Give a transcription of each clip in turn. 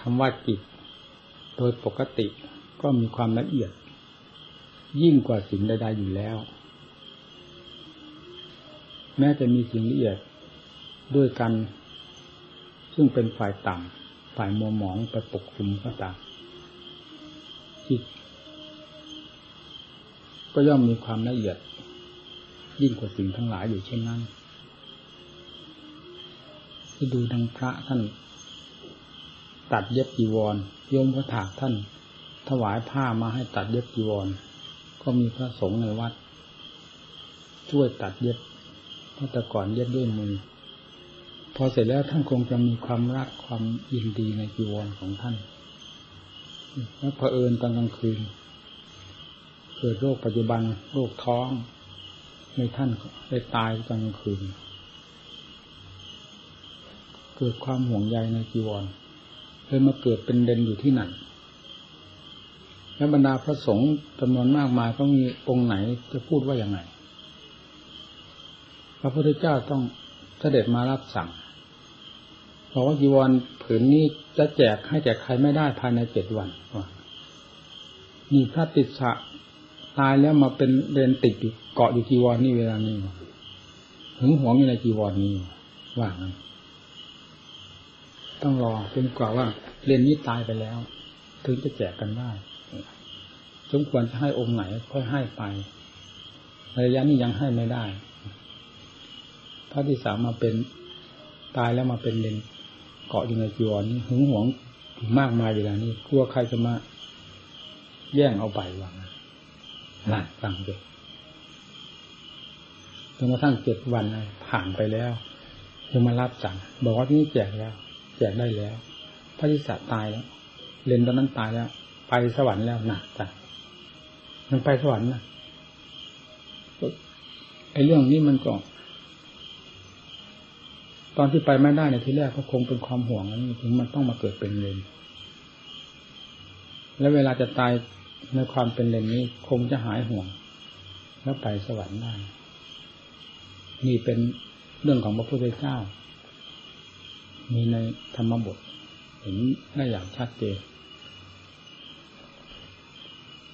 คำว่าจิต โดยปกติก็มีความละเอียด ยิ่งกว่าสิ่งใดๆอยู่แล้ว แม้จะมีสิ่งละเอียดด้วยกัน ซึ่งเป็นฝ่ายต่ำฝ่ายมัวหมองไปปกคลุมก็ตามจิต ก็ย่อมมีความละเอียด ยิ่งกว่าสิ่งทั้งหลายอยู่เช่นนั้นที่ดูดังพระท่าน ตัดเย็บจีวรโยมพระถากท่าน ถวายผ้ามาให้ตัดเย็บจีวร ก็มีพระสงฆ์ในวัด ช่วยตัดเย็บเพราะแต่ก่อนเย็บด้วยมือ พอเสร็จแล้วท่านคงจะมีความรักความยินดีในจีวรของท่านแล้วเผอิญตอนกลางคืนเกิดโรคปัจจุบันโรคท้องในท่านได้ตายตอนกลางคืน เกิดความห่วงใยในจีวร เลยมาเกิดเป็นเด่นอยู่ที่นั่นและบรรดาพระสงฆ์จำนวนมากมายก็มีองค์ไหนจะพูดว่าอย่างไง พระพุทธเจ้าต้องเสด็จมารับสั่งบอกว่าจีวรผืนนี้จะแจกให้แจกใครไม่ได้ภายในเจ็ดวันนี่พระติดสะตายแล้วมาเป็นเรนติดอยู่เกาะอยู่จีวรนี่เวลานี้หึงหวงอยู่ในจีวรนี้ว่างั้น ต้องรอจนกว่าว่าเรียนนี้ตายไปแล้ว ถึงจะแจกกันได้สมควรจะให้องค์ไหนค่อยให้ไประยะนี้ยังให้ไม่ได้พระที่สามมาเป็นตายแล้วมาเป็นเลนเกาะอยู่ในจีวรนี่หึงหวงมากมายเวลานี้กลัวใครจะมาแย่งเอาไปวางนั่นฟังดูจนกระทั่งเจ็ดวันผ่านไปแล้วจะมารับสั่งบอกว่าที่นี่แจกแล้ว แจกได้แล้วพระทิสาตายแล้วเลนตอนนั้นตายแล้ว ไปสวรรค์แล้วหนักจ้ะมันไปสวรรค์นะไอ้เรื่องนี้มันก็ตอนที่ไปไม่ได้ในที่แรกก็คงเป็นความห่วงนี่ถึงมันต้องมาเกิดเป็นเลนแล้วเวลาจะตายในความเป็นเลนนี้คงจะหายห่วง แล้วไปสวรรค์ได้นี่เป็นเรื่องของพระพุทธเจ้า มีในธรรมบท เห็นได้อย่างชัดเจน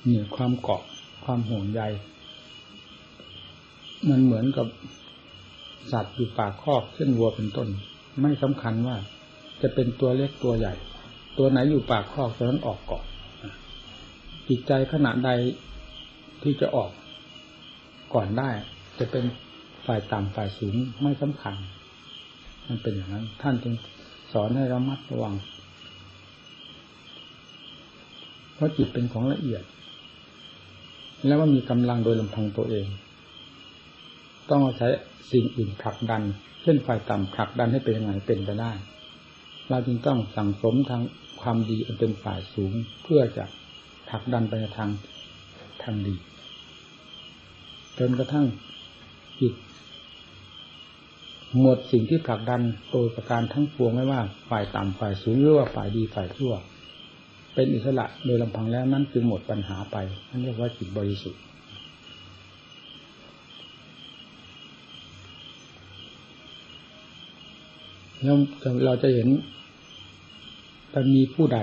เหนือความเกาะความห่วงใยมันเหมือนกับสัตว์อยู่ปากคอกเช่นวัวเป็นต้น ไม่สำคัญว่า จะเป็นตัวเล็กตัวใหญ่ ตัวไหนอยู่ปากคอกตัวนั้นออกเก่อนจิตใจขณะใดที่จะออกก่อนได้ จะเป็นฝ่ายต่ำฝ่ายสูงไม่สำคัญ มันเป็นอย่างนั้น ท่านจึงสอนให้ระมัดระวัง เพราะจิตเป็นของละเอียด แล้วว่ามีกำลังโดยลำพังตัวเอง ต้องอาศัยสิ่งอื่นผลักดัน เช่นฝ่ายต่ำผลักดันให้เป็นยังไงเป็นไปได้ เราจึงต้องสั่งสมทางความดีอันเป็นฝ่ายสูงเพื่อจะผลักดันไปทางทางดี จนกระทั่งจิต หมดสิ่งที่ผลักดันโดยประการทั้งปวงไม่ว่าฝ่ายต่ำฝ่ายสูงหรือว่าฝ่ายดีฝ่ายชั่ว เป็นอิสระโดยลำพังแล้วนั้นคือหมดปัญหาไปนั่นเรียกว่าจิตบริสุทธิ์แล้วเราจะเห็นจะมีผู้ใด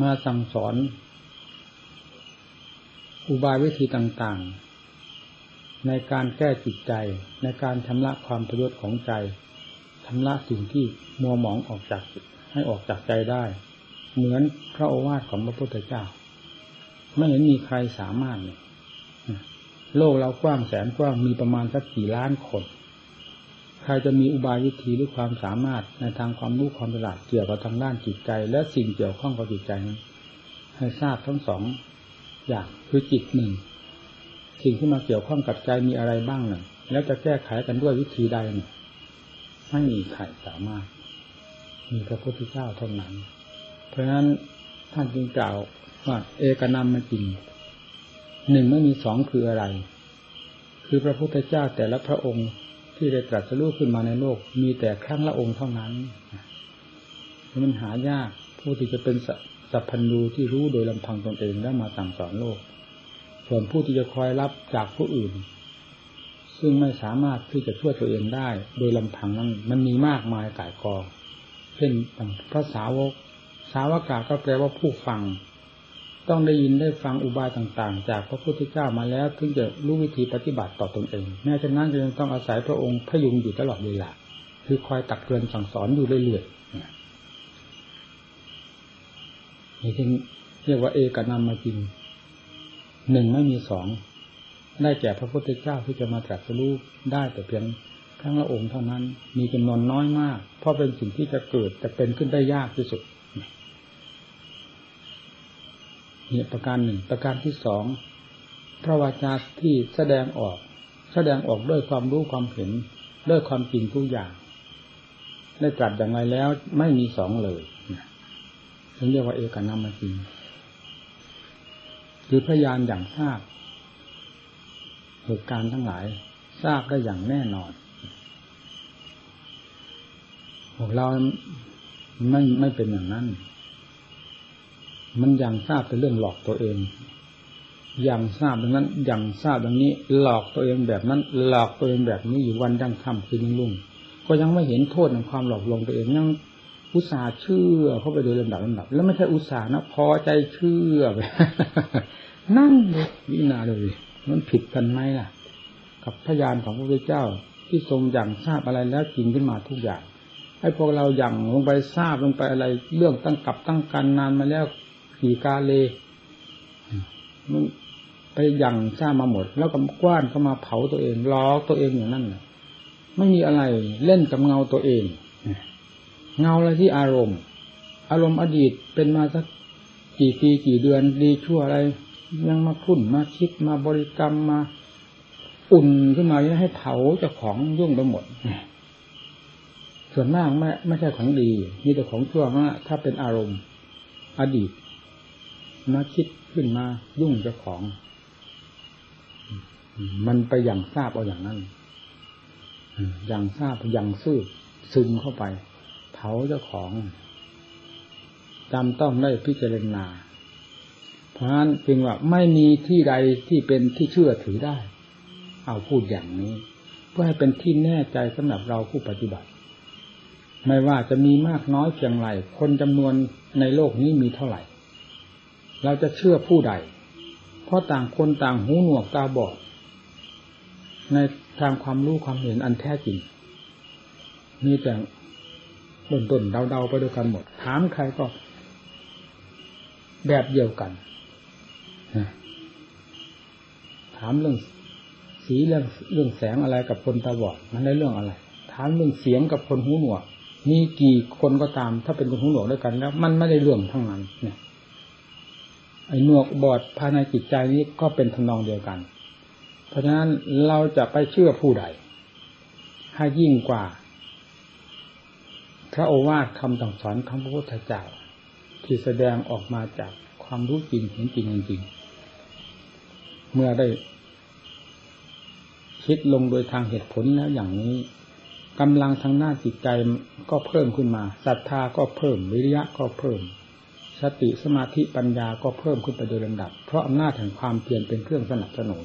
มาสั่งสอน อุบายวิธีต่าง ๆ ในการแก้จิตใจ ในการชำระความประโยชน์ของใจชำระสิ่งที่มัวหมองออกจากให้ออกจากใจได้ เหมือนพระโอวาทของพระพุทธเจ้า ไม่เห็นมีใครสามารถเลยโลกเรากว้างแสนกว้างมีประมาณสักกี่ล้านคน ใครจะมีอุบายวิธีหรือความสามารถในทางความรู้ความฉลาดเกี่ยวกับทางด้านจิตใจ และสิ่งเกี่ยวข้องกับจิตใจนั้นให้ทราบทั้งสองอย่างคือจิตหนึ่ง สิ่งที่มาเกี่ยวข้องกับใจมีอะไรบ้างหนึ่งแล้วจะแก้ไขกันด้วยวิธีใดหนึ่งไม่มีใครสามารถ มีพระพุทธเจ้าเท่านั้น เพราะฉะนั้นท่านจึงกล่าวว่าเอกนามมาจริงหนึ่งไม่มีสองคืออะไร คือพระพุทธเจ้าแต่ละพระองค์ที่ได้ตรัสรู้ขึ้นมาในโลก มีแต่ครั้งละองค์เท่านั้นมันหายากผู้ที่จะเป็นสัพพัญญูที่รู้โดยลำพังตนเองแล้วมาสั่งสอนโลก ส่วนผู้ที่จะคอยรับจากผู้อื่น ซึ่งไม่สามารถที่จะช่วยตัวเองได้ โดยลำพังนั้นมันมีมากมายกายกองเช่นพระสาวก สาวกาก็แปลว่าผู้ฟัง ต้องได้ยินได้ฟังอุบายต่าง ๆ จากพระพุทธเจ้ามาแล้วถึงจะรู้วิธีปฏิบัติต่อตนเองแม้ฉะนั้นยังต้องอาศัยพระองค์พยุงอยู่ตลอดเวลาคือคอยตักเตือนสั่งสอนอยู่เรื่อยๆนี่ที่เรียกว่าเอกนามมาจริง หนึ่งไม่มีสองได้แก่พระพุทธเจ้าที่จะมาตรัสรู้ได้แต่เพียงครั้งละองค์เท่านั้น มีจำนวนน้อยมาก เพราะเป็นสิ่งที่จะเกิดจะเป็นขึ้นได้ยากที่สุดเนี่ประการหนึ่งประการที่สองพระวาจาที่แสดงออก แสดงออกด้วยความรู้ความเห็นด้วยความจริงทุกอย่างได้ตรัสอย่างไรแล้วไม่มีสองเลยถึงเรียกว่าเอกนามจริง คือพยานอย่างทราบเหตุการณ์ทั้งหลาย ทราบได้อย่างแน่นอนพวกเราไม่ไม่เป็นอย่างนั้น มันยังทราบเป็นเรื่องหลอกตัวเองยังทราบดังนั้นยังทราบดังนี้ หลอกตัวเองแบบนั้น หลอกตัวเองแบบนี้อยู่วันดังค่ำคืนลุ่ง ก็ยังไม่เห็นโทษของความหลอกลวงตัวเองยัง อุตส่าห์เชื่อเข้าไปโดยลำดับลำดับ แล้วไม่ใช่อุตส่าห์นะพอใจเชื่อไปนั่นเลยวินาเลยมันผิดกันไหมล่ะ กับพยานของพระพุทธเจ้าที่ทรงอย่างทราบอะไรแล้วจริงขึ้นมาทุกอย่างให้พวกเราอย่างลงไปทราบลงไปอะไร เรื่องตั้งกับตั้งกันนานมาแล้วขี่กาเลมันไปอย่างทราบมาหมด แล้วก็กว้านเข้ามาเผาตัวเองล้อตัวเองอย่างนั้นไม่มีอะไรเล่นกับเงาตัวเอง เงาอะไรที่อารมณ์ อารมณ์อดีตเป็นมาสักกี่ปีกี่เดือนดีชั่วอะไร ยังมาพุ่นมาคิดมาบริกรรมมาอุ่นขึ้นมาให้เผาเจ้าของยุ่งไปหมด ส่วนมากไม่ไม่ใช่ของดีมีแต่ของชั่วมากถ้าเป็นอารมณ์ อดีตมาคิดขึ้นมายุ่งเจ้าของ มันไปอย่างทราบเอาอย่างนั้นอย่างทราบอย่างซื่อซึมเข้าไปาเจ้าของจำต้องได้พิจารณา เพราะฉะนั้นจึงว่าไม่มีที่ใดที่เป็นที่เชื่อถือได้ เอาพูดอย่างนี้ เพื่อให้เป็นที่แน่ใจสำหรับเราผู้ปฏิบัติ ไม่ว่าจะมีมากน้อยเพียงไรคนจำนวนในโลกนี้มีเท่าไหร่ เราจะเชื่อผู้ใด เพราะต่างคนต่างหูหนวกตาบอด ในทางความรู้ความเห็นอันแท้จริงมีแต่ ด่นเดาๆไปด้วยกันหมด ถามใครก็ แบบเดียวกันถามเรื่องสีเรื่องเรื่องแสงอะไรกับคนตาบอดมันได้เรื่องอะไร ถามเรื่องเสียงกับคนหูหนวกมีกี่คนก็ตาม ถ้าเป็นคนหูหนวกด้วยกัน แล้ว มันไม่ได้เรื่องทั้งนั้น เนี่ยไอ้หนวกบอดภายในจิตใจนี้ก็เป็นทำนองเดียวกัน เพราะฉะนั้นเราจะไปเชื่อผู้ใดให้ยิ่งกว่า พระโอวาทคำต่งสอนคำพระพุทธเจ้าที่แสดงออกมาจากความรู้จริงเห็นจริงจริงเมื่อได้คิดลงโดยทางเหตุผลแล้วอย่างนี้กำลังทางหน้าจิตใจก็เพิ่มขึ้นมาศรัทธาก็เพิ่มวิริยะก็เพิ่มสติสมาธิปัญญาก็เพิ่มขึ้นไปโดยลำดับ เพราะอำนาจแห่งความเพียรเป็นเครื่องสนับสนุน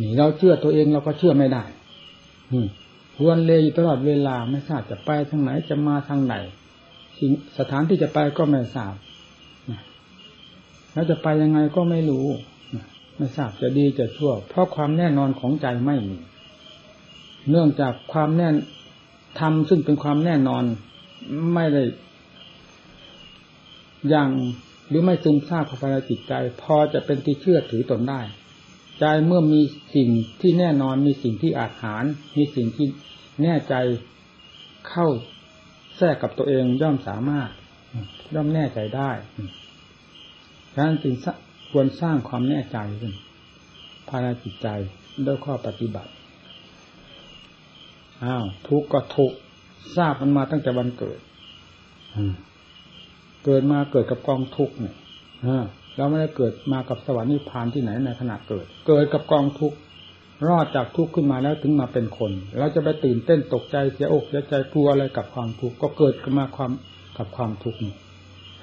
นี่เราเชื่อตัวเองเราก็เชื่อไม่ได้ วนเลยอยู่ตลอดเวลาไม่ทราบจะไปทางไหนจะมาทางไหนสถานที่จะไปก็ไม่ทราบแล้วจะไปยังไงก็ไม่รู้ไม่ทราบจะดีจะชั่ว เพราะความแน่นอนของใจไม่มี เนื่องจากความแน่นทำซึ่งเป็นความแน่นอนไม่ได้ยังหรือไม่ซึมซาบเข้าไปในจิตใจ พอจะเป็นที่เชื่อถือตนได้ ใจเมื่อมีสิ่งที่แน่นอนมีสิ่งที่อาจหาร มีสิ่งที่แน่ใจเข้าแทรกกับตัวเองย่อมสามารถ ย่อมแน่ใจได้ฉะนั้นจึงควรสร้างความแน่ใจขึ้นภายในจิตใจด้วยข้อปฏิบัติอ้าวทุกข์ก็ทุกข์ทราบมันมาตั้งแต่วันเกิดเกิดมาเกิดกับกองทุกข์เนี่ย เราไม่ได้เกิดมากับสวรรค์นิพพานที่ไหนในขณะเกิด เกิดกับกองทุกข์รอดจากทุกข์ขึ้นมาแล้วถึงมาเป็นคน เราจะไปตื่นเต้นตกใจเสียอกเสียใจกลัวอะไรกับความทุกข์ก็เกิดขึ้นมาความกับความทุกข์นี่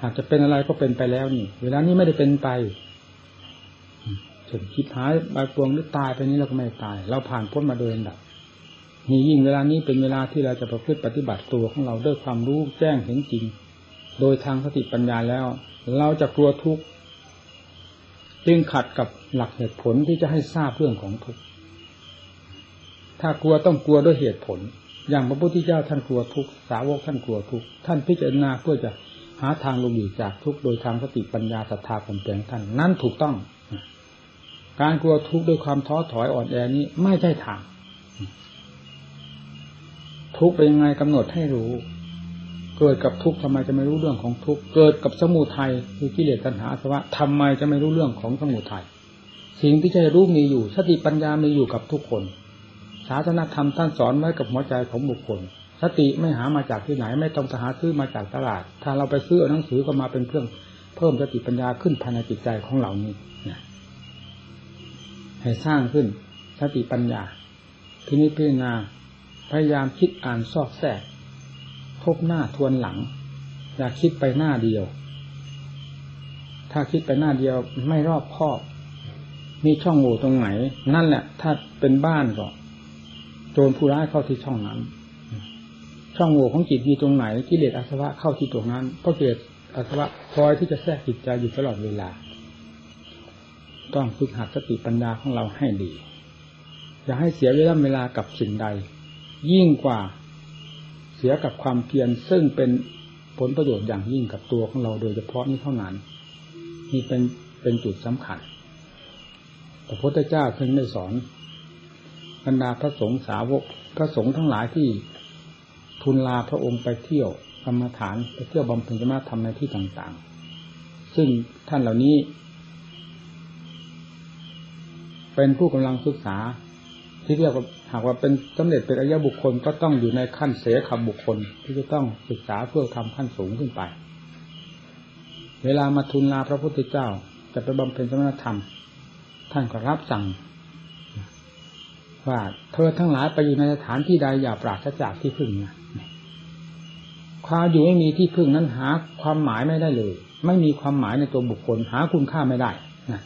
หากจะเป็นอะไรก็เป็นไปแล้วนี่ เวลานี้ไม่ได้เป็นไปถึงคิดหายใบปวงหรือตายไปนี้เราก็ไม่ตาย เราผ่านพ้นมาโดยลำดับนี่ยิ่งเวลานี้เป็นเวลาที่เราจะประพฤติปฏิบัติตัวของเราด้วยความรู้แจ้งเห็นจริง โดยทางสติปัญญาแล้ว เราจะกลัวทุกข์ จึงขัดกับหลักเหตุผลที่จะให้ทราบเรื่องของทุกข์ถ้ากลัวต้องกลัวด้วยเหตุผล อย่างพระพุทธเจ้าท่านกลัวทุกข์สาวกท่านกลัวทุกข์ท่านพิจารณาเพื่อจะหาทางลงอยู่จากทุกข์โดยทางสติปัญญาศรัทธาความเปลี่ยนท่านนั้นถูกต้อง การกลัวทุกข์ด้วยความท้อถอยอ่อนแอนี้ไม่ใช่ทางทุกข์เป็นยังไงกำหนดให้รู้ เกิดกับทุกข์ทำไมจะไม่รู้เรื่องของทุกข์เกิดกับสมุทัยคือกิเลสตัณหาสวะทำไมจะไม่รู้เรื่องของสมุทัยสิ่งที่จะรู้มีอยู่สติปัญญามีอยู่กับทุกคนศาสนาธรรมท่านสอนไว้กับหัวใจของบุคคล สติไม่หามาจากที่ไหน ไม่ต้องหาซื้อมาจากตลาด ถ้าเราไปซื้อหนังสือก็มาเป็นเครื่องเพิ่มสติปัญญาขึ้นภายในจิตใจของเรานี้ให้สร้างขึ้นสติปัญญาทีนี้พิจารณาพยายามคิดอ่านซอกแทรก บหน้าทวนหลัง อย่าคิดไปหน้าเดียว ถ้าคิดไปหน้าเดียวไม่รอบคอบ มีช่องโหว่ตรงไหน นั่นแหละ ถ้าเป็นบ้านก็โจรผู้ร้ายเข้าที่ช่องนั้น ช่องโหว่ของจิตมีตรงไหนกิเลสอาสวะเข้าที่ตรงนั้นเพราะกิเลสอาสวะคอยที่จะแทรกจิตใจอยู่ตลอดเวลา ต้องฝึกหัดสติปัญญาของเราให้ดีอย่าให้เสียเวลาเวลากับสิ่งใด ยิ่งกว่า เสียกับความเพียรซึ่งเป็นผลประโยชน์อย่างยิ่งกับตัวของเราโดยเฉพาะนี้เท่านั้นนี่เป็นเป็นจุดสำคัญพระพุทธเจ้าเคยได้สอนบรรดาพระสงฆ์สาวก พระสงฆ์ทั้งหลายที่ทุนลาพระองค์ไปเที่ยวกรรมฐานไปเที่ยวบำเพ็ญสมธรรมในที่ต่างๆ ซึ่งท่านเหล่านี้ เป็นผู้กำลังศึกษา ที่เรียกว่าหากว่าเป็นสำเร็จเป็นอริยบุคคลก็ต้องอยู่ในขั้นเสขบุคคล ที่จะต้องศึกษาเพื่อทำขั้นสูงขึ้นไป เวลามาทุนลาพระพุทธเจ้า จะไปบำเพ็ญสมณธรรม ท่านก็รับสั่ง ว่าเธอทั้งหลายไปอยู่ในสถานที่ใดอย่าปราศจากที่พึ่งนะความอยู่ไม่มีที่พึ่งนั้นหาความหมายไม่ได้เลย ไม่มีความหมายในตัวบุคคล หาคุณค่าไม่ได้นะ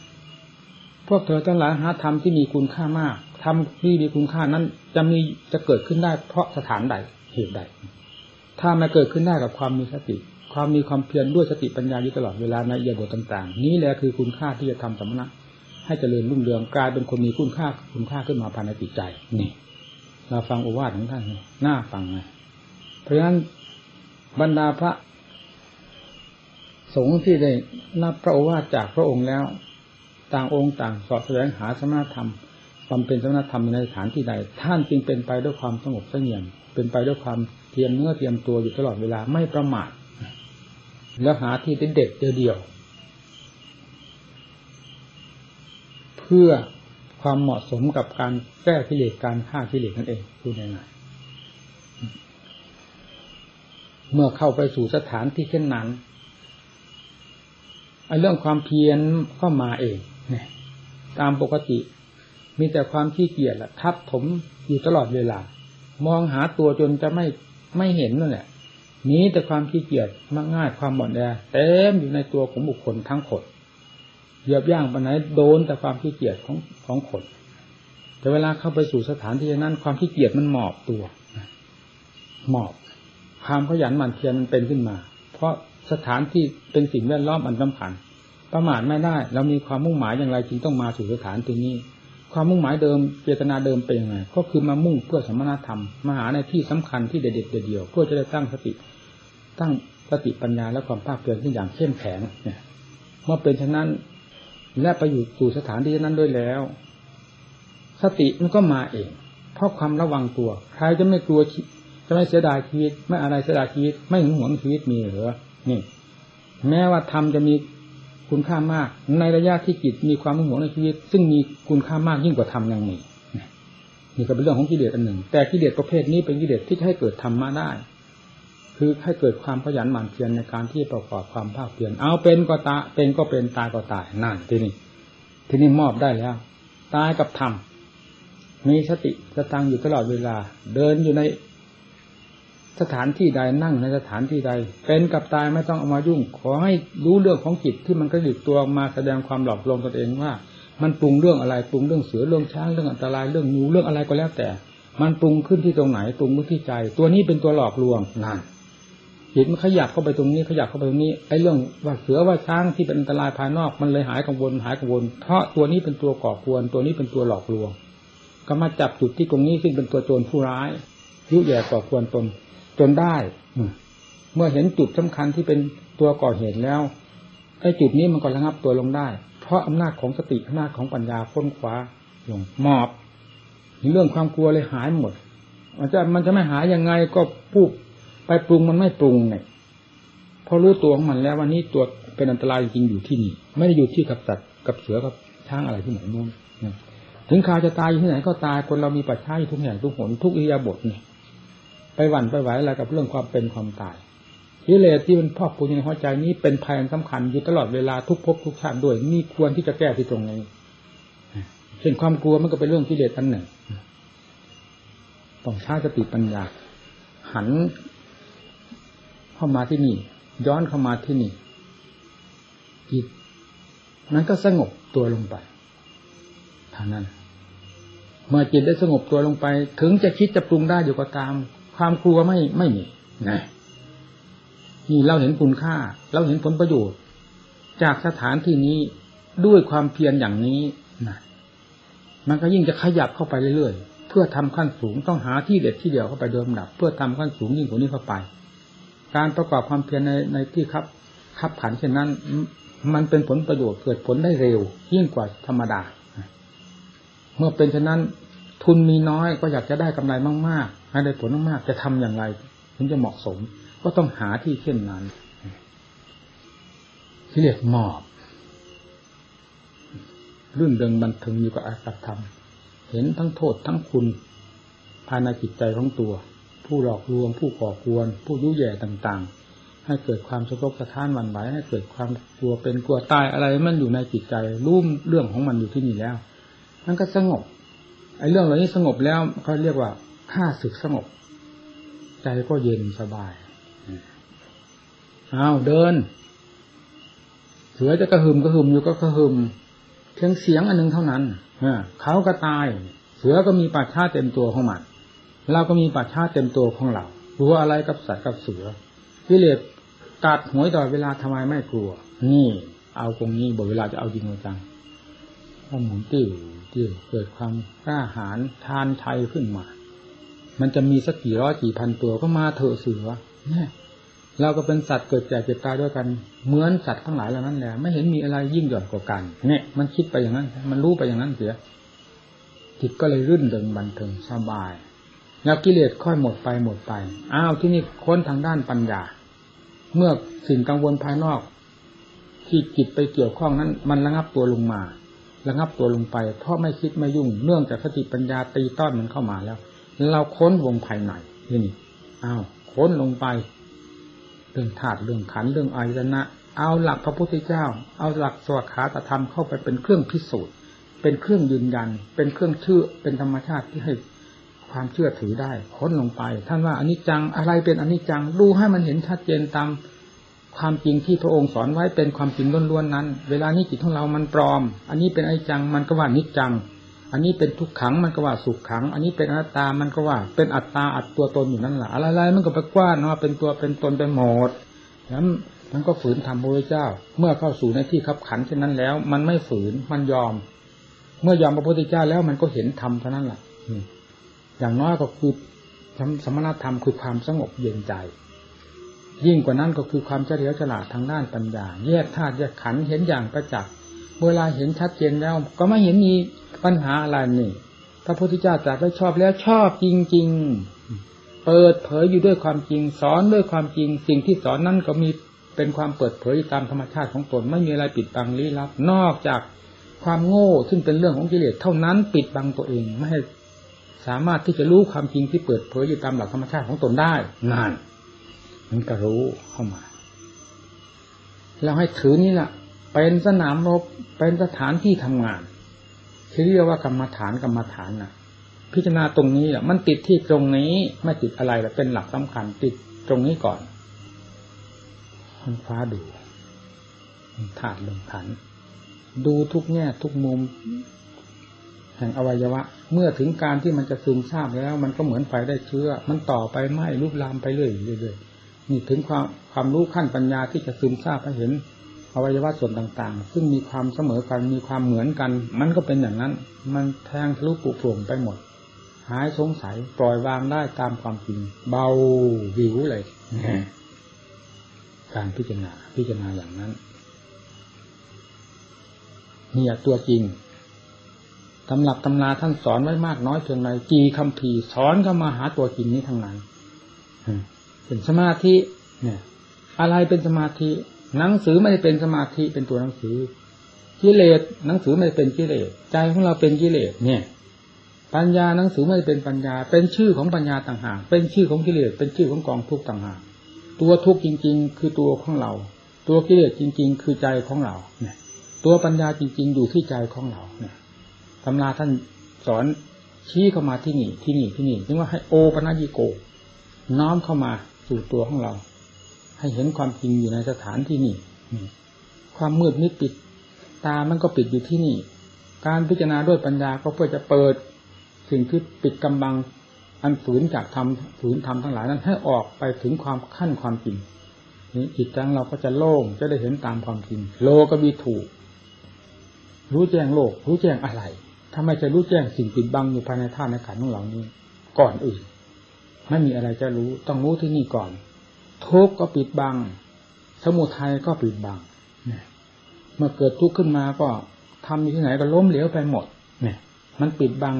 พวกเธอทั้งหลายหาธรรมที่มีคุณค่ามาก ธรรมที่มีคุณค่านั้นจะมีจะเกิดขึ้นได้เพราะสถานใดเหตุใด ถ้าไม่เกิดขึ้นได้กับความมีสติ ความมีความเพียรด้วยสติปัญญาอยู่ตลอดเวลาในเอียบทต่าง ๆ นี้แหละคือคุณค่าที่จะทำสมณะให้เจริญรุ่งเรืองกลายเป็นคนมีคุณค่าคุณค่าขึ้นมาภายในจิตใจนี่เราฟังโอวาทของท่านน่าฟังไงเพราะฉะนั้นบรรดาพระสงฆ์ที่ได้นับพระโอวาทจากพระองค์แล้ว ต่างองค์ต่างสอบแสวงหาสมณธรรม ความเป็นสมณธรรมในสถานที่ใด ท่านจึงเป็นไปด้วยความสงบเสงี่ยม เป็นไปด้วยความเทียมเนื้อเทียมตัวอยู่ตลอดเวลาไม่ประมาทแล้วหาที่เด็ดเดียวเพื่อความเหมาะสมกับการแก้กิเลสการฆ่ากิเลสนั่นเองพูดง่ายๆเมื่อเข้าไปสู่สถานที่เช่นนั้นไอ้เรื่องความเพียรก็มาเองเนี่ยตามปกติ มีแต่ความขี้เกียจละทับถมอยู่ตลอดเวลา มองหาตัวจนจะไม่ไม่เห็นนั่นแหละมีแต่ความขี้เกียจมากง่ายความหมดแอเต็มอยู่ในตัวของบุคคลทั้งคนเหยียบย่างไปไหนโดนแต่ความขี้เกียจของของคนแต่เวลาเข้าไปสู่สถานที่นั้นความขี้เกียจมันหมอบตัวหมอบความขยันหมั่นเพียรมันเป็นขึ้นมา เพราะสถานที่เป็นสิ่งแวดล้อมอันสำคัญประมาทไม่ได้ เรามีความมุ่งหมายอย่างไรจึงต้องมาสู่สถานที่นี้ ความมุ่งหมายเดิมเจตนาเดิมเป็นยังไงก็คือมามุ่งเพื่อสมณธรรมมาหาในที่สำคัญที่เด็ดๆเดียวเพื่อจะได้ตั้งสติ ตั้งสติปัญญาและความภาคเพียรขึ้นอย่างเข้มแข็งเนี่ย เมื่อเป็นฉะนั้นและไปอยู่สู่สถานที่นั้นด้วยแล้ว สติมันก็มาเอง เพราะความระวังตัว ใครจะไม่กลัวจะไม่เสียดายชีวิต ไม่อะไรเสียดายชีวิต ไม่หึงหวงชีวิตมีหรือนี่ แม้ว่าธรรมจะมี คุณค่ามาก ในระยะที่จิตมีความหึงหวงในชีวิต ซึ่งมีคุณค่ามากยิ่งกว่าธรรมยังมีนี่ก็เป็นเรื่องของกิเลสอันหนึ่ง แต่กิเลสประเภทนี้เป็นกิเลสที่จะให้เกิดธรรมะได้ คือให้เกิดความขยันหมั่นเพียรในการที่ประกอบความภาคเพียรเอาเป็นก็ตาเป็นก็เป็นตายก็ตายนั่นที่นี่ที่นี่มอบได้แล้วตายกับธรรมมีสติสตังอยู่ตลอดเวลา เดินอยู่ใน สถานที่ใดนั่งในสถานที่ใด เป็นกับตายไม่ต้องเอามายุ่ง ขอให้รู้เรื่องของจิตที่มันกระดิกตัวมาแสดงความหลอกลวงตนเองว่า มันปรุงเรื่องอะไรปรุงเรื่องเสือเรื่องช้างเรื่องอันตรายเรื่องงูเรื่องอะไรก็แล้วแต่ มันปรุงขึ้นที่ตรงไหนปรุงขึ้นที่ใจ ตัวนี้เป็นตัวหลอกลวงนั่นจิตมันขยับเข้าไปตรงนี้ขยับเข้าไปตรงนี้ไอ้เรื่องว่าเสือว่าช้างที่เป็นอันตรายภายนอกมันเลยหายกังวลหายกังวล เพราะตัวนี้เป็นตัวก่อกวนตัวนี้เป็นตัวหลอกลวง ก็มาจับจุดที่ตรงนี้ซึ่งเป็นตัวโจรผู้ร้ายยุแย่ก่อกวนตน จนได้เมื่อเห็นจุดสำคัญที่เป็นตัวก่อเหตุแล้วไอ้จุดนี้มันก็ระงับตัวลงได้ เพราะอำนาจของสติอำนาจของปัญญาค้นคว้าลงมอบเรื่องความกลัวเลยหายหมดมันจะมันจะไม่หายยังไงก็พูดไปปรุงมันไม่ปรุงเนี่ยพอรู้ตัวของมันแล้ววันนี้ตัวเป็นอันตรายจริงอยู่ที่นี่ไม่ได้อยู่ที่กับสัตว์กับเสือกับช้างอะไรที่ไหนนู่นถึงข่าวจะตายอยู่ที่ไหนก็ตายคนเรามีปัจจัยทุกอย่งทุกหนทุกอิยาบทเนี่ย ไปหวั่นไปไหวอะไรกับเรื่องความเป็นความตายกิเลสที่มันพอกปูนในหัวใจนี้เป็นภัยสำคัญอยู่ตลอดเวลาทุกภพทุกชาติด้วยนี่ควรที่จะแก้ที่ตรงนี้เช่นความกลัวมันก็เป็นเรื่องกิเลสอันหนึ่งต้องใช้สติปัญญา หันเข้ามาที่นี่ ย้อนเข้ามาที่นี่จิตนั้นก็สงบตัวลงไปเท่านั้น เมื่อจิตได้สงบตัวลงไป ถึงจะคิดจะปรุงได้อยู่ก็ตาม ความกลัวไม่ไม่มีนะนี่เราเห็นคุณค่า เราเห็นผลประโยชน์ จากสถานที่นี้ด้วยความเพียรอย่างนี้นะมันก็ยิ่งจะขยับเข้าไปเรื่อยๆ เพื่อทำขั้นสูงต้องหาที่เด็ดที่เดียวเข้าไปเดิมดับ เพื่อทำขั้นสูงยิ่งกว่านี้เข้าไป การประกอบความเพียรในในที่ครับขับขันเช่นนั้น มันเป็นผลประโยชน์เกิดผลได้เร็ว ยิ่งกว่าธรรมดา เมื่อเป็นเช่นนั้น ทุนมีน้อยก็อยากจะได้กำไรมากๆให้ได้ผลมากๆจะทำอย่างไร ถึงจะเหมาะสม ก็ต้องหาที่เช่นนั้นที่เรียกหมอบรื่นเริงบันเทิงอยู่กับอาศัตธรรม เห็นทั้งโทษทั้งคุณภายในจิตใจของตัว ผู้หลอกลวง ผู้ก่อกวน ผู้ยุ่ยแย่ต่างๆ ให้เกิดความสะทกสะท้านหวั่นไหวให้เกิดความกลัวเป็นกลัวตายอะไรมันอยู่ในจิตใจรู้เรื่องของมันอยู่ที่นี่แล้วมันก็สงบ ไอ้เรื่องเหล่านี้สงบแล้วเขาเรียกว่าข้าศึกสงบ ใจก็เย็นสบายอ้าวเดินเสือจะกระหึ่มกระหึ่มอยู่ก็กระหึ่มเพียงเสียงอันหนึ่งเท่านั้นเขาก็ตาย เสือก็มีป่าชาเต็มตัวของมันเราก็มีป่าชาเต็มตัวของเรากลัวอะไรกับสัตว์กับเสือกิเลสตัดหวยตลอเวลาทำไมไม่กลัว นี่ เอาตรงนี้บอกเวลาจะเอาจริงเอาจังถ้าหมุนติ้ว ติ้วเกิดความกล้าหาญทานไทยขึ้นมา มันจะมีสักกี่ร้อยกี่พันตัวก็มาเถอะเสือเนี่ยเราก็เป็นสัตว์เกิดแก่เจ็บตายด้วยกัน เหมือนสัตว์ทั้งหลายเหล่านั้นแหละไม่เห็นมีอะไรยิ่งหย่อนกว่ากัน เนี่ย มันคิดไปอย่างนั้น มันรู้ไปอย่างนั้นเสียจิตก็เลยรื่นเริงบันเทิงสบาย แล้วกิเลสค่อยหมดไปหมดไป อ้าวที่นี่ค้นทางด้านปัญญา เมื่อสิ่งกังวลภายนอก ที่จิตไปเกี่ยวข้องนั้น มันระงับตัวลงมา ระงับตัวลงไป เพราะไม่คิดไม่ยุ่งเนื่องจากสติปัญญาตีต้อนมันเข้ามาแล้ว เราค้นวงภายในนี่อ้าวค้นลงไป เรื่องธาตุเรื่องขันเรื่องอายตนะ เอาหลักพระพุทธเจ้า เอาหลักสวขาตธรรมเข้าไปเป็นเครื่องพิสูจน์ เป็นเครื่องยืนยัน เป็นเครื่องเชื่อเป็นธรรมชาติที่ให้ความเชื่อถือได้ค้นลงไป ท่านว่าอนิจจังอะไรเป็นอนิจจังดูให้มันเห็นชัดเจนตาม ความจริงที่พระองค์สอนไว้เป็นความจริงล้วนๆนั้น เวลานี้จิตของเรามันปลอม อันนี้เป็นไอจังมันก็ว่านิจจัง อันนี้เป็นทุกขังมันก็ว่าสุขขัง อันนี้เป็นอนัตตามันก็ว่า เป็นอัตตาอัตตัวตนอยู่นั่นแหละอะไรๆมันก็ไปกว้านว่าเป็นตัวเป็นตนไปหมดนั้นมันก็ฝืนทำพระเจ้า เมื่อเข้าสู่ในที่ขับขันเช่นนั้นแล้ว มันไม่ฝืนมันยอม เมื่อยอมพระพุทธเจ้าแล้วมันก็เห็นธรรมเท่านั้นแหละอย่างน้อยก็คือสมณธรรมคือความสงบเย็นใจ ยิ่งกว่านั้นก็คือความเฉลียวฉลาดทางด้านปัญญา แยกธาตุแยกขันเห็นอย่างประจักษ์เวลาเห็นชัดเจนแล้ว ก็ไม่เห็นมีปัญหาอะไรนี่พระพุทธเจ้าตรัสไว้ชอบแล้วชอบจริง ๆ เปิดเผยอยู่ด้วยความจริง สอนด้วยความจริง สิ่งที่สอนนั้นก็มีเป็นความเปิดเผยตามธรรมชาติของตนไม่มีอะไรปิดบังลี้ลับ นอกจากความโง่ซึ่งเป็นเรื่องของกิเลสเท่านั้นปิดบังตัวเองไม่ให้สามารถที่จะรู้ความจริงที่เปิดเผยอยู่ตามหลักธรรมชาติของตนได้นั่น มันก็รู้เข้ามา แล้วให้ถือนี่แหละเป็นสนามรบเป็นสถานที่ทำงานที่เรียกว่ากรรมฐานกรรมฐานนะพิจารณาตรงนี้แหละมันติดที่ตรงนี้ไม่ติดอะไรแต่เป็นหลักสำคัญติดตรงนี้ก่อนมันฟ้าดูถาดลงขัน ดูทุกแง่ทุกมุม แห่งอวัยวะ เมื่อถึงการที่มันจะซึมซาบแล้ว มันก็เหมือนไฟได้เชื้อ มันต่อไปไหม้ลุกลามไปเรื่อยๆ นี่ถึงความความรู้ขั้นปัญญาที่จะซึมซาบให้เห็นอวัยวะส่วนต่างๆ ซึ่งมีความเสมอกันมีความเหมือนกัน มันก็เป็นอย่างนั้น มันแทงทะลุปุโปร่งไปหมด หายสงสัยปล่อยวางได้ตามความจริง เบาวิวเลยการพิจารณาพิจารณาอย่างนั้นนี่ตัวจริงตำรับตำนาท่านสอนไว้มากน้อยเพียงไรจีคำพีสอนเข้ามาหาตัวจริงนี้ทั้งนั้น เป็นสมาธิเนี่ย อะไรเป็นสมาธิ หนังสือไม่ได้เป็นสมาธิเป็นตัวหนังสือกิเลสหนังสือไม่ได้เป็นกิเลสใจของเราเป็นกิเลสเนี่ย ปัญญาหนังสือไม่ได้เป็นปัญญา เป็นชื่อของปัญญาต่างหากเป็นชื่อของกิเลสเป็นชื่อของกองทุกข์ต่างหากตัวทุกข์จริง ๆ คือตัวของเรา ตัวกิเลสจริง ๆ คือใจของเราเนี่ย ตัวปัญญาจริง ๆ อยู่ที่ใจของเราเนี่ยตำราท่านสอนชี้เข้ามาที่นี่ที่นี่ที่นี่จึงว่าให้โอปนัญิโก น้อมเข้ามา สู่ตัวของเรา ให้เห็นความจริงอยู่ในสถานที่นี่ความมืดมิดปิด ตามันก็ปิดอยู่ที่นี่ การพิจารณาด้วยปัญญาก็เพื่อจะเปิด สิ่งที่ปิดกำบังอันฝืนจากธรรมฝืนธรรมทั้งหลายนั้นให้ออกไปถึงความขั้นความจริงนี่จิตใจเราก็จะโล่งจะได้เห็นตามความจริง โลก็มีถูก รู้แจ้งโลก รู้แจ้งอะไร ถ้าไม่จะรู้แจ้งสิ่งปิดบังอยู่ภายในธาตุในขันธ์ของเรานี้ ก่อนอื่น ไม่มีอะไรจะรู้ต้องรู้ที่นี่ก่อน ทุกข์ก็ปิดบัง สมุทัยก็ปิดบังเมื่อเกิดทุกข์ขึ้นมาก็ทำอยู่ที่ไหนก็ล้มเหลวไปหมด เนี่ย มันปิดบัง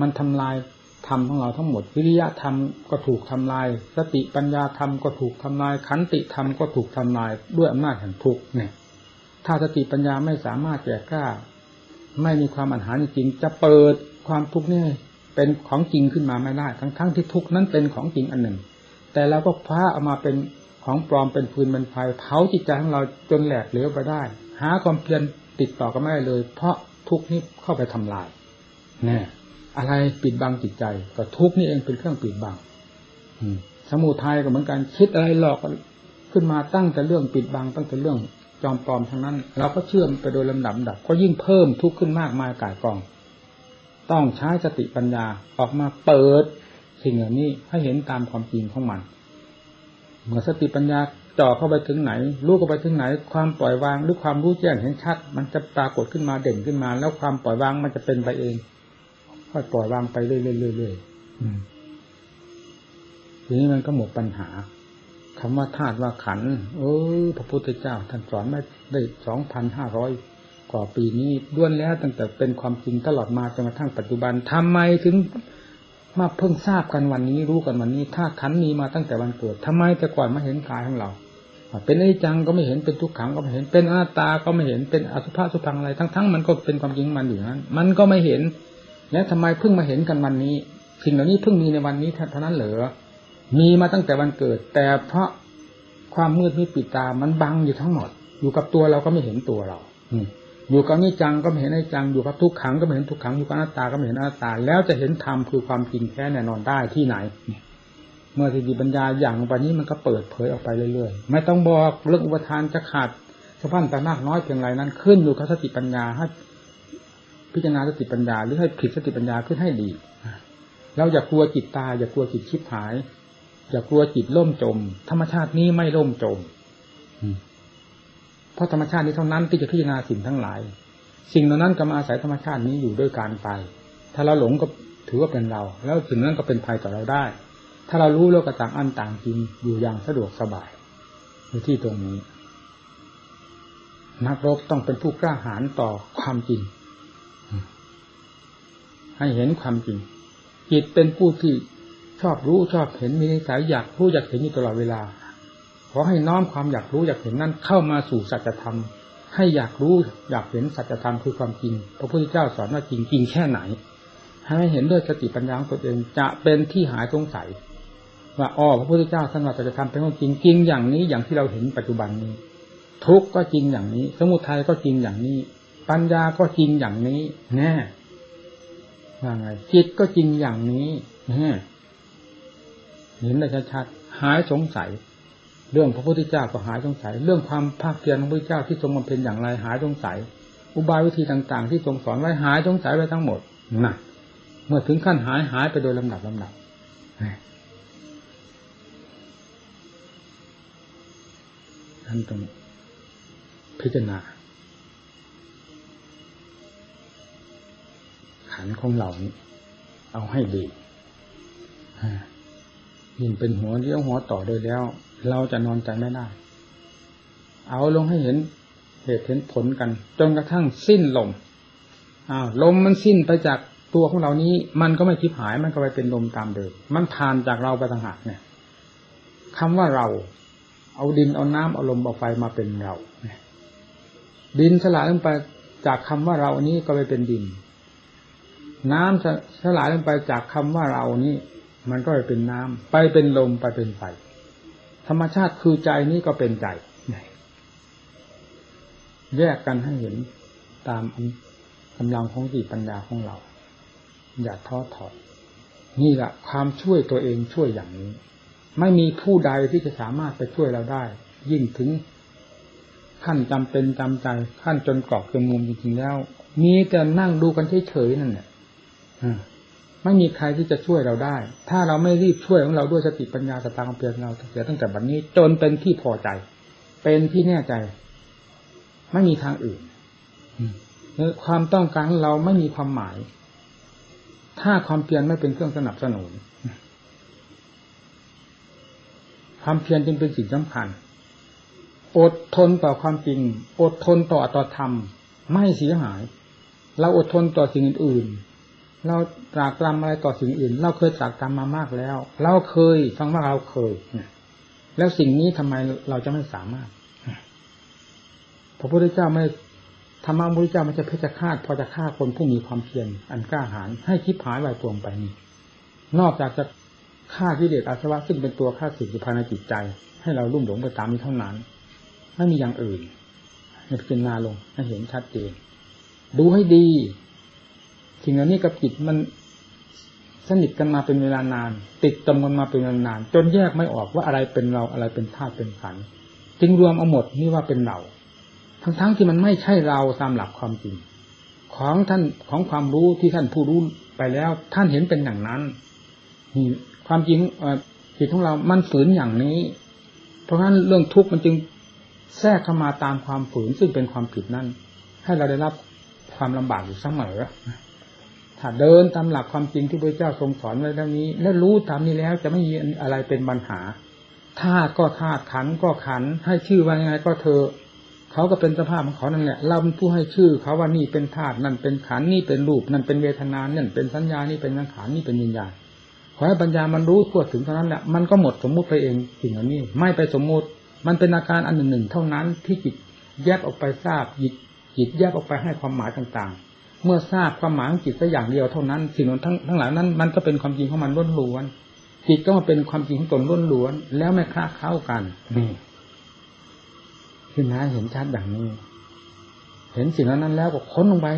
มันทำลายธรรมของเราทั้งหมด วิริยะธรรมก็ถูกทำลาย สติปัญญาธรรมก็ถูกทำลาย ขันติธรรมก็ถูกทำลายด้วยอำนาจแห่งทุกข์เนี่ย ถ้าสติปัญญาไม่สามารถแก่กล้า ไม่มีความอันหารจริงจะเปิดความทุกข์นี่ เป็นของจริงขึ้นมาไม่ได้ ทั้งๆทที่ทุกนั้นเป็นของจริงอันหนึ่ง แต่เราก็คว้าเอามาเป็นของปลอมเป็นฟืนเป็นไฟเผาจิตใจของเราจนแหลกเหลวไปได้ หาความเพียรติดต่อกันไม่ได้เลย เพราะทุกนี้เข้าไปทำลายแน่อะไรปิดบังจิตใจ ก็ทุกนี่เองเป็นเครื่องปิดบังสมุทัยก็เหมือนกันคิดอะไรหลอกขึ้นมาตั้งแต่เรื่องปิดบังตั้งแต่เรื่องจอมปลอมทั้งนั้น เราก็เชื่อมไปโดยลำดับดับก็ยิ่งเพิ่มทุกข์ขึ้นมากมายกายกอง ต้องใช้สติปัญญาออกมาเปิดสิ่งเหล่านี้ให้เห็นตามความจริงของมัน เมื่อสติปัญญาจ่อเข้าไปถึงไหน รู้เข้าไปถึงไหน ความปล่อยวางหรือความรู้แจ้งเห็นชัด มันจะปรากฏขึ้นมาเด่นขึ้นมา แล้วความปล่อยวางมันจะเป็นไปเอง ค่อยปล่อยวางไปเรื่อยๆทีนี้มันก็หมดปัญหาคำว่าธาตุว่าขันเออพระพุทธเจ้าท่านสอนไม่ได้สองพันห้าร้อย กว่าปีนี้ด้วนแล้วตั้งแต่เป็นความจริงตลอดมาจนกระทั่งปัจจุบันทำไมถึงมาเพิ่งทราบกันวันนี้รู้กันวันนี้ถ้าขันมีมาตั้งแต่วันเกิดทำไมแต่ก่อนมาเห็นกายของเรา เป็นอนิจจังก็ไม่เห็นเป็นทุกขังก็ไม่เห็นเป็นอนัตตาก็ไม่เห็นเป็นอสุภะสุพังอะไรทั้งๆมันก็เป็นความจริงมันอยู่นั้น มันก็ไม่เห็น แล้วทำไมเพิ่งมาเห็นกันวันนี้สิ่งเหล่านี้เพิ่งมีในวันนี้เท่านั้นเหรอมีมาตั้งแต่วันเกิด แต่เพราะความมืดมิดปิดตามันบังอยู่ทั้งหมด อยู่กับตัวเราก็ไม่เห็นตัวเรา อื อยู่กับนิจังก็ไม่เห็นนิจังอยู่กับทุกขังก็ไม่เห็นทุกขังอยู่กับอนัตตาก็ไม่เห็นอนัตตา แล้วจะเห็นธรรมคือความจริงแท้แน่นอนได้ที่ไหน เมื่อสติปัญญาอย่างลงไปนี้มันก็เปิดเผยออกไปเรื่อยๆ ไม่ต้องบอกเรื่องอุปทานจะขาดสะพันแต่มากน้อยเพียงไรนั้นขึ้นอยู่กับสติปัญญาให้พิจารณาสติปัญญาหรือให้ผิดสติปัญญาขึ้นให้ดีเราอย่ากลัวจิตตาย อย่ากลัวจิตชิบหาย อย่ากลัวจิตล่มจม ธรรมชาตินี้ไม่ล่มจม เพราะธรรมชาตินี้เท่านั้นที่จะพิจารณาสิ่งทั้งหลาย สิ่งเหล่านั้นก็มาอาศัยธรรมชาตินี้อยู่ด้วยการไป ถ้าเราหลงก็ถือว่าเป็นเรา แล้วสิ่งนั้นก็เป็นภัยต่อเราได้ ถ้าเรารู้โลกต่างอันต่างจริงอยู่อย่างสะดวกสบายอยู่ที่ตรงนี้ นักรบต้องเป็นผู้กล้าหาญต่อความจริง ให้เห็นความจริง จิตเป็นผู้ที่ชอบรู้ชอบเห็นมีนิสัยอยากรู้อยากเห็นอยู่ตลอดเวลา ขอให้น้อมความอยากรู้อยากเห็นนั้นเข้ามาสู่สัจธรรม ให้อยากรู้อยากเห็นสัจธรรมคือความจริง พระพุทธเจ้าสอนว่าจริงจริงแค่ไหน ให้เห็นด้วยสติปัญญาของตนเองจะเป็นที่หายสงสัย ว่าอ๋อพระพุทธเจ้าท่านว่าสัจธรรมเป็นของจริงจริงอย่างนี้อย่างที่เราเห็นปัจจุบันนี้ ทุกข์ก็จริงอย่างนี้ สมุทัยก็จริงอย่างนี้ ปัญญาก็จริงอย่างนี้แน่ว่าไงจิตก็จริงอย่างนี้แน่เห็นได้ชัดๆหายสงสัย เรื่องพระพุทธเจ้าก็หายสงสัย เรื่องความภาคเพียรของพระพุทธเจ้าที่ทรงบำเพ็ญอย่างไรหายสงสัย อุบายวิธีต่างๆ ที่ทรงสอนไว้หายสงสัยไปทั้งหมดนะเมื่อถึงขั้นหายหายไปโดยลำดับลำดับท่านต้องพิจารณาขันของเหล่านี้เอาให้ดียิ่งเป็นหัวเลี้ยวหัวต่อได้แล้ว เราจะนอนใจไม่ได้ เอาลงให้เห็นเหตุเห็นผลกัน จนกระทั่งสิ้นลมอ้าวลมมันสิ้นไปจากตัวของเรานี้ มันก็ไม่ทิพหายมันก็ไปเป็นลมตามเดิมมันผ่านจากเราไปต่างหากเนี่ยคำว่าเรา เอาดินเอาน้ำเอาลมเอาไฟมาเป็นเราดินสลายลงไปจากคำว่าเราอันนี้ก็ไปเป็นดิน น้ำสลายลงไปจากคำว่าเรานี้มันก็ไปเป็นน้ำไปเป็นลมไปเป็นไฟ ธรรมชาติคือใจนี้ก็เป็นใจแยกกันให้เห็นตามกำลังของสติปัญญาของเรา อย่าท้อถอยนี่แหละความช่วยตัวเองช่วยอย่างนี้ ไม่มีผู้ใดที่จะสามารถไปช่วยเราได้ ยิ่งถึงขั้นจำเป็นจำใจขั้นจนกรอกเกินมุมจริงๆแล้ว มีแต่นั่งดูกันเฉยๆนั่นแหละ ไม่มีใครที่จะช่วยเราได้ ถ้าเราไม่รีบช่วยของเราด้วยสติปัญญาสตางค์เปลี่ยนเราเสียตั้งแต่บัดนนี้ จนเป็นที่พอใจ เป็นที่แน่ใจ ไม่มีทางอื่นความต้องการเราไม่มีความหมาย ถ้าความเพียรไม่เป็นเครื่องสนับสนุน ความเพียรจึงเป็นสิ่งสำคัญ อดทนต่อความจริง อดทนต่อต่อธรรม ไม่เสียหาย เราอดทนต่อสิ่งอื่น เราตรากตรำอะไรต่อสิ่งอื่น เราเคยตรากตรำมามากแล้ว เราเคยฟังว่าเราเคยแล้วสิ่งนี้ทำไมเราจะไม่สามารถพระพุทธเจ้าไม่ธรรมะพระพุทธเจ้ามันจะเพชฌฆาตพอจะฆ่าคนผู้มีความเพียรอันกล้าหาญให้คิดหายวายปวงไปนี้นอกจากจะฆ่ากิเลสอาสวะซึ่งเป็นตัวฆ่าสึกอยู่ภายในจิตใจ ให้เราลุ่มหลงไปตามนี้เท่านั้น ไม่มีอย่างอื่นให้พิจารณาลงให้เห็นชัดเจนดูให้ดี สิ่งเหล่านี้กับจิตมันสนิทกันมาเป็นเวลานาน ติดตมกันมาเป็นเวลานาน จนแยกไม่ออกว่าอะไรเป็นเราอะไรเป็นธาตุเป็นขันจึงรวมเอาหมดนี่ว่าเป็นเรา ทั้งๆทที่มันไม่ใช่เราตามหลักความจริง ของท่านของความรู้ที่ท่านผู้รู้ไปแล้ว ท่านเห็นเป็นอย่างนั้นนี่ความจริงจิตของเรามันฝืนอย่างนี้ เพราะฉะนั้นเรื่องทุกข์มันจึงแทรกเข้ามาตามความฝืนซึ่งเป็นความผิดนั่นให้เราได้รับความลำบากอยู่เสมอ ถ้าเดินตามหลักความจริงที่พระเจ้าทรงสอนไว้ดังนี้ และรู้ตามนี้แล้วจะไม่มีอะไรเป็นปัญหาธาตุก็ธาตุขันก็ขัน ให้ชื่อว่ายังไงก็เธอ เขาก็เป็นสภาพของเขานั่นแหละเราเป็นผู้ให้ชื่อเขาว่านี่เป็นธาตุนั่นเป็นขันนี่เป็นรูปนั่นเป็นเวทนานั่นเป็นสัญญานี่เป็นสังขารนี่เป็นวิญญาณขอให้ปัญญามันรู้ทั่วถึงเท่านั้นแหละมันก็หมดสมมุติไปเองสิ่งเหล่านี้ ไม่ไปสมมุติ มันเป็นอาการอันหนึ่งหนึ่งเท่านั้นที่จิตแยกออกไปทราบจิตจิตแยกออกไปให้ความหมายต่างๆ เมื่อทราบความหมายของจิตสักอย่างเดียวเท่านั้นสิ่งนั้นทั้งทั้งหลายนั้น มันก็เป็นความจริงของมันล้วนล้วนจิตก็มาเป็นความจริงของตนล้วนล้วนแล้วไม่คลาดเข้ากันนี่ขึ้นนะเห็นชัดอย่างนี้ เห็นสิ่งนั้นแล้วก็ค้นลงไป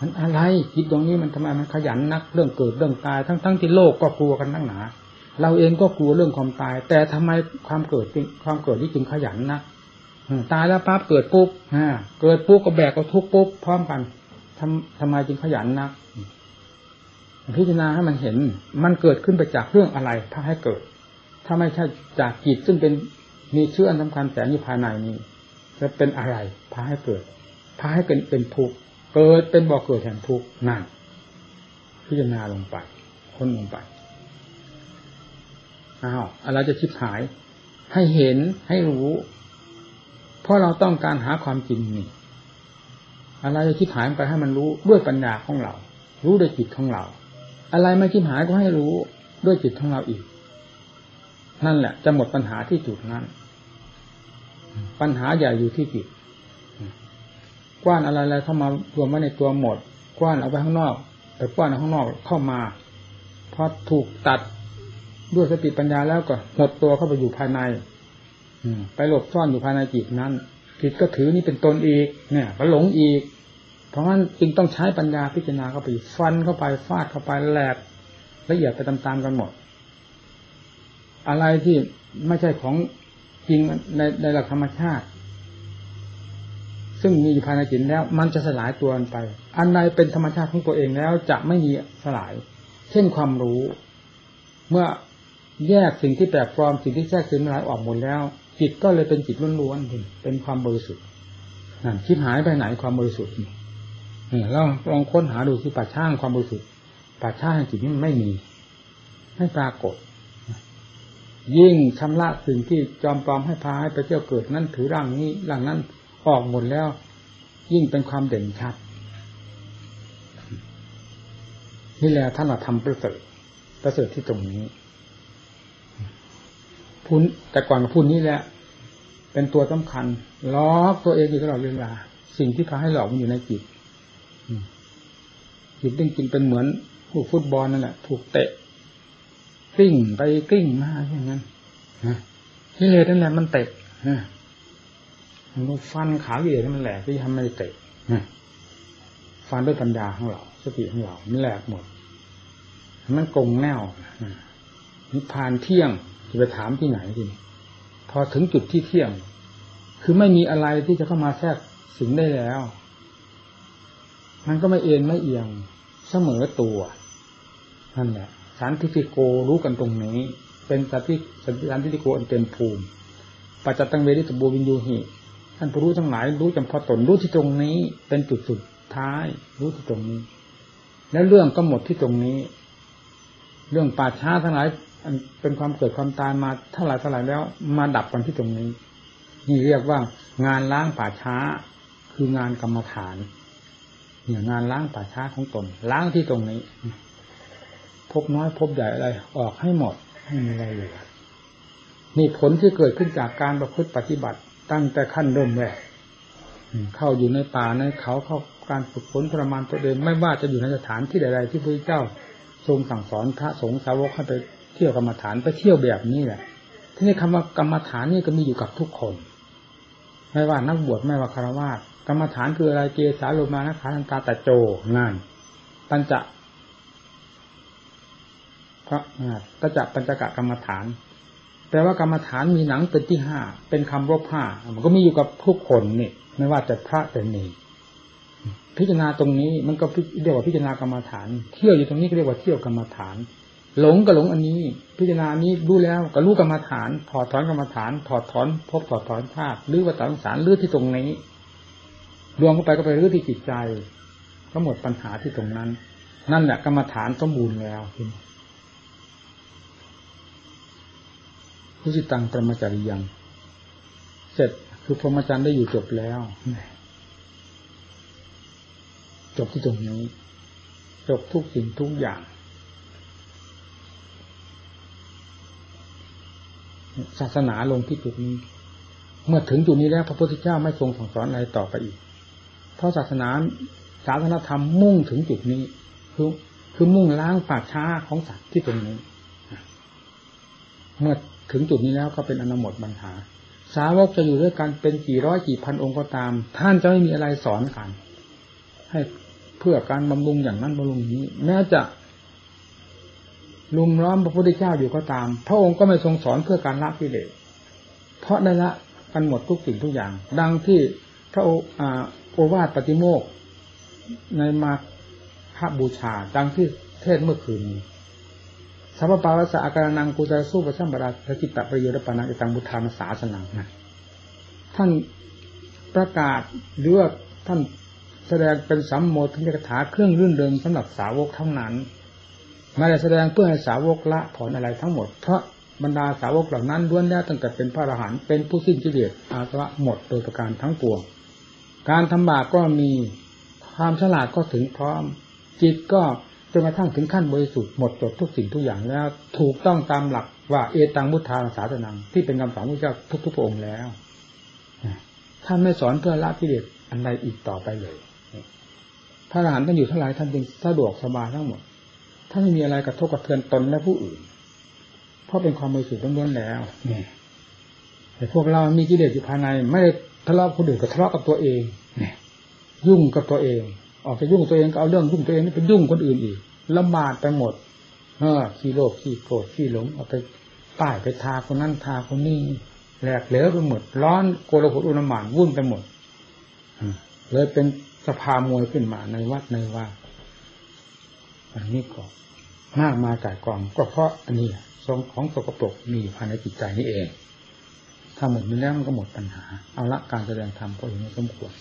มันอะไรจิตตรงนี้มันทำไมมันขยันนักเรื่องเกิดเรื่องตายทั้งทั้งที่โลกก็กลัวกันนั่งหนา เราเองก็กลัวเรื่องความตาย แต่ทำไมความเกิดความเกิดที่จึงขยันนักตายแล้วปั๊บเกิดปุ๊บฮะเกิดปุ๊บก็แบกก็ทุกปุ๊บพร้อมกัน ทำทำไมจึงขยันนัก พิจารณาให้มันเห็น มันเกิดขึ้นไปจากเรื่องอะไรถ้าให้เกิด ถ้าไม่ใช่จากจิตซึ่งเป็นมีเชื่ออันสำคัญแสงอยู่ภายในนี้จะเป็นอะไรพาให้เกิดพาให้เป็นเป็นทุกข์เกิดเป็นบ่อเกิดแห่งทุกข์นั่นพิจารณาลงไปค้นลงไปอ้าวอะไรจะชิบหาย ให้เห็นให้รู้ เพราะเราต้องการหาความจริงนี่ อะไรจะชิบหายไปให้มันรู้ด้วยปัญญาของเรา รู้ด้วยจิตของเรา อะไรไม่ชิบหายก็ให้รู้ด้วยจิตของเราอีก นั่นแหละ จะหมดปัญหาที่จุดนั้น ปัญหาใหญ่อยู่ที่จิตกว้านอะไรๆเข้ามารวมไว้ในตัวหมด กว้านเอาไปข้างนอกแต่กว้านเอาข้างนอกเข้ามาพอถูกตัดด้วยสติปัญญาแล้วก็หมดตัวเข้าไปอยู่ภายในไปหลบซ่อนอยู่ภายในจิตนั้นจิตก็ถือนี่เป็นตนอีก เนี่ยก็หลงอีก เพราะงั้นจึงต้องใช้ปัญญาพิจารณาเข้าไปฟันเข้าไปฟาดเข้าไปแหลกละเอียดไปตามๆกันหมด อะไรที่ไม่ใช่ของจริงในในหลักธรรมชาติ ซึ่งมีอยู่ภายในจิตแล้ว มันจะสลายตัวไป อันใดเป็นธรรมชาติของตัวเองแล้วจะไม่มีสลาย เช่นความรู้ เมื่อแยกสิ่งที่แปลกปลอมสิ่งที่แทรกซึมลายออกหมดแล้ว จิตก็เลยเป็นจิตล้วนๆเป็นความบริสุทธิ์นั่นคิดหายไปไหนความบริสุทธิ์ นี่เราลองค้นหาดูที่ป่าช่างความบริสุทธิ์ป่าช่างจิตนี้มันไม่มี ไม่ปรากฏ ยิ่งชำระสิ่งที่จอมปลอมให้พาให้ไปเที่ยวเกิดนั่นถือร่างนี้ร่างนั้นออกหมดแล้ว ยิ่งเป็นความเด่นชัด นี่แหละท่านเราทำประเสริฐประเสริฐที่ตรงนี้พูนแต่ก่อนพูดนี้แหละ เป็นตัวสำคัญล้อตัวเองอยู่ตลอดเวลาสิ่งที่พาให้หลอกมันอยู่ในจิต จิตจริงเป็นเหมือนผู้ฟุตบอลนั่นแหละ ถูกเตะกลิ้งไปกลิ้งมาอย่างนั้นนี่เลยนั่นแหละมันเตะมันฟันขาเหยียดมันแหลกที่ทำไม่เตะฟันด้วยปัญญาของเราสติของเรามันแหลกหมด มันกงแนวนิพพานเที่ยงจะไปถามที่ไหนทีพอถึงจุดที่เที่ยง คือไม่มีอะไรที่จะเข้ามาแทรกสิงได้แล้ว มันก็ไม่เอ็นไม่เอียงเสมอตัวนั่นแหละสันทิฏโกรู้กันตรงนี้ เป็นสันติสันทิฏโกอันเต็มภูมิปัจจตังเวทิตบูวินยูหิท่านผู้รู้ทั้งหลายรู้จำพาะตนรู้ที่ตรงนี้ เป็นจุดสุดท้าย รู้ที่ตรงนี้ แล้วเรื่องก็หมดที่ตรงนี้ เรื่องป่าช้าทั้งหลายเป็นความเกิดความตายมาเท่าไหร่เท่าไหร่แล้ว มาดับกันที่ตรงนี้ นี่เรียกว่างานล้างป่าช้าคืองานกรรมฐาน เนี่ยงานล้างป่าช้าของตน ล้างที่ตรงนี้ พบน้อยพบใหญ่อะไร ออกให้หมดให้มีอะไรเหลือนี่ผลที่เกิดขึ้นจากการประพฤติปฏิบัติ ตั้งแต่ขั้นเริ่มแรกเข้าอยู่ในป่าในเขาเข้าการฝึกฝนทรมานตัวเองไม่ว่าจะอยู่ในสถานที่ใดๆที่พระเจ้าทรงสั่งสอนพระสงฆ์สาวกให้ไปเที่ยวกรรมฐานไปเที่ยวแบบนี้แหละทีนี้คำว่ากรรมฐานนี่ก็มีอยู่กับทุกคน ไม่ว่านักบวชไม่ว่าคารวะ กรรมฐานคืออะไรเกสาโลมานะขาทันตาตะโจงาน ปัญจพระก็จะปัญจกะกรรมฐาน แปลว่ากรรมฐานมีหนังเป็นที่ห้าเป็นคำรบห้ามันก็มีอยู่กับทุกคนนี่ไม่ว่าจะพระแต่เนพิจารณาตรงนี้มันก็เรียกว่าพิจารณากรรมฐาน เที่ยวอยู่ตรงนี้ก็เรียกว่าเที่ยวกรรมฐาน หลงก็หลงอันนี้ พิจารณานี้รู้แล้วก็รู้กรรมฐาน ถอดถอนกรรมฐาน ถอดถอนพบถอดถอนธาตุหรือว่าตังสารลื้อที่ตรงนี้ รวมเข้าไปก็ไปรื้อที่จิตใจ ก็หมดปัญหาที่ตรงนั้น นั่นแหละกรรมฐานสมบูรณ์แล้วพุสิตังปรมจาริยัง เสร็จคือพรหมจรรย์ได้อยู่จบแล้วจบที่ตรงนี้ จบทุกสิ่งทุกอย่างศาสนาลงที่จุดนี้ เมื่อถึงจุดนี้แล้วพระพุทธเจ้าไม่ทรงสั่งสอนอะไรต่อไปอีก เพราะศาสนาศาสนาธรรมมุ่งถึงจุดนี้ คือคือมุ่งล้างป่าช้าของสัตว์ที่ตรงนี้เมื่อถึงจุดนี้แล้วก็เป็นอนหมดปัญหา สาวกจะอยู่ด้วยกันเป็นกี่ร้อยกี่พันองค์ก็ตาม ท่านจะไม่มีอะไรสอนกัน ให้เพื่อการบำรุงอย่างนั้นบำรุงนี้แม้จะลุมล้อมพระพุทธเจ้าอยู่ก็ตาม พระองค์ก็ไม่ทรงสอนเพื่อการละกิเลสเพราะได้ละกันหมดทุกสิ่งทุกอย่าง ดังที่พระ โอวาทปฏิโมกในมาคบูชา ดังที่เทศเมื่อคืนนี้สัพพปาวสะอาการนังกุจะสู้ประชัมบราสกิตตประโยชน์ปานังอิตังบุทานสาสนังนะท่านประกาศหรือว่าท่านแสดงเป็นสัมโมทนิกถาเครื่องรื่นเริงสำหรับสาวกทั้งนั้นไม่ได้แสดงเพื่อให้สาวกละถอนอะไรทั้งหมด เพราะบรรดาสาวกเหล่านั้นล้วนแล้วตั้งแต่เป็นพระอรหันต์เป็นผู้สิ้นกิเลสอาสวะหมดโดยประการทั้งปวง การทำบาปก็มีความฉลาดก็ถึงพร้อม จิตก็จนกระทั่งถึงขั้นบริสุทธิ์หมดจดทุกสิ่งทุกอย่างแล้ว ถูกต้องตามหลักว่าเอตังมุทาสาสนังที่เป็นคำสอนพระเจ้าทุกๆพระองค์แล้วท่านไม่สอนเพื่อละกิเลสอันใดอีกต่อไปเลย พระอรหันต์ท่านอยู่เทั้งหลายท่านจึงสะดวกสบายทั้งหมดท่านไม่มีอะไรกระทบกระเทือนตนและผู้อื่น เพราะเป็นความบริสุทธิ์ล้วนแล้วแต่พวกเรามีกิเลสอยู่ภายในไม่ ทะเลาะคนอื่นก็ทะเลาะกับตัวเองเนี่ยยุ่งกับตัวเอง ออกไปยุ่งตัวเองก็เอาเรื่องยุ่งตัวเองนี่ไปยุ่งคนอื่นอีกลำบากไปหมดเออขี้โลภขี้โกรธขี้หลงเอาไปป้ายไปทาคนนั้นทาคนนี้แหลกเหลวไปหมด ร้อนโกลาหลอุณหมานวุ่นไปหมดเลยเป็นสภามวยขึ้นมาในวัดในว่าอันนี้ก็มากมาจ่ายกองก็เพราะอันนี้ทรงของสกปรกมีภายในจิตใจนี่เองถ้า ถ้าหมดนี้แล้วมันก็หมดปัญหา เอาละการแสดงธรรมก็เห็นสมควร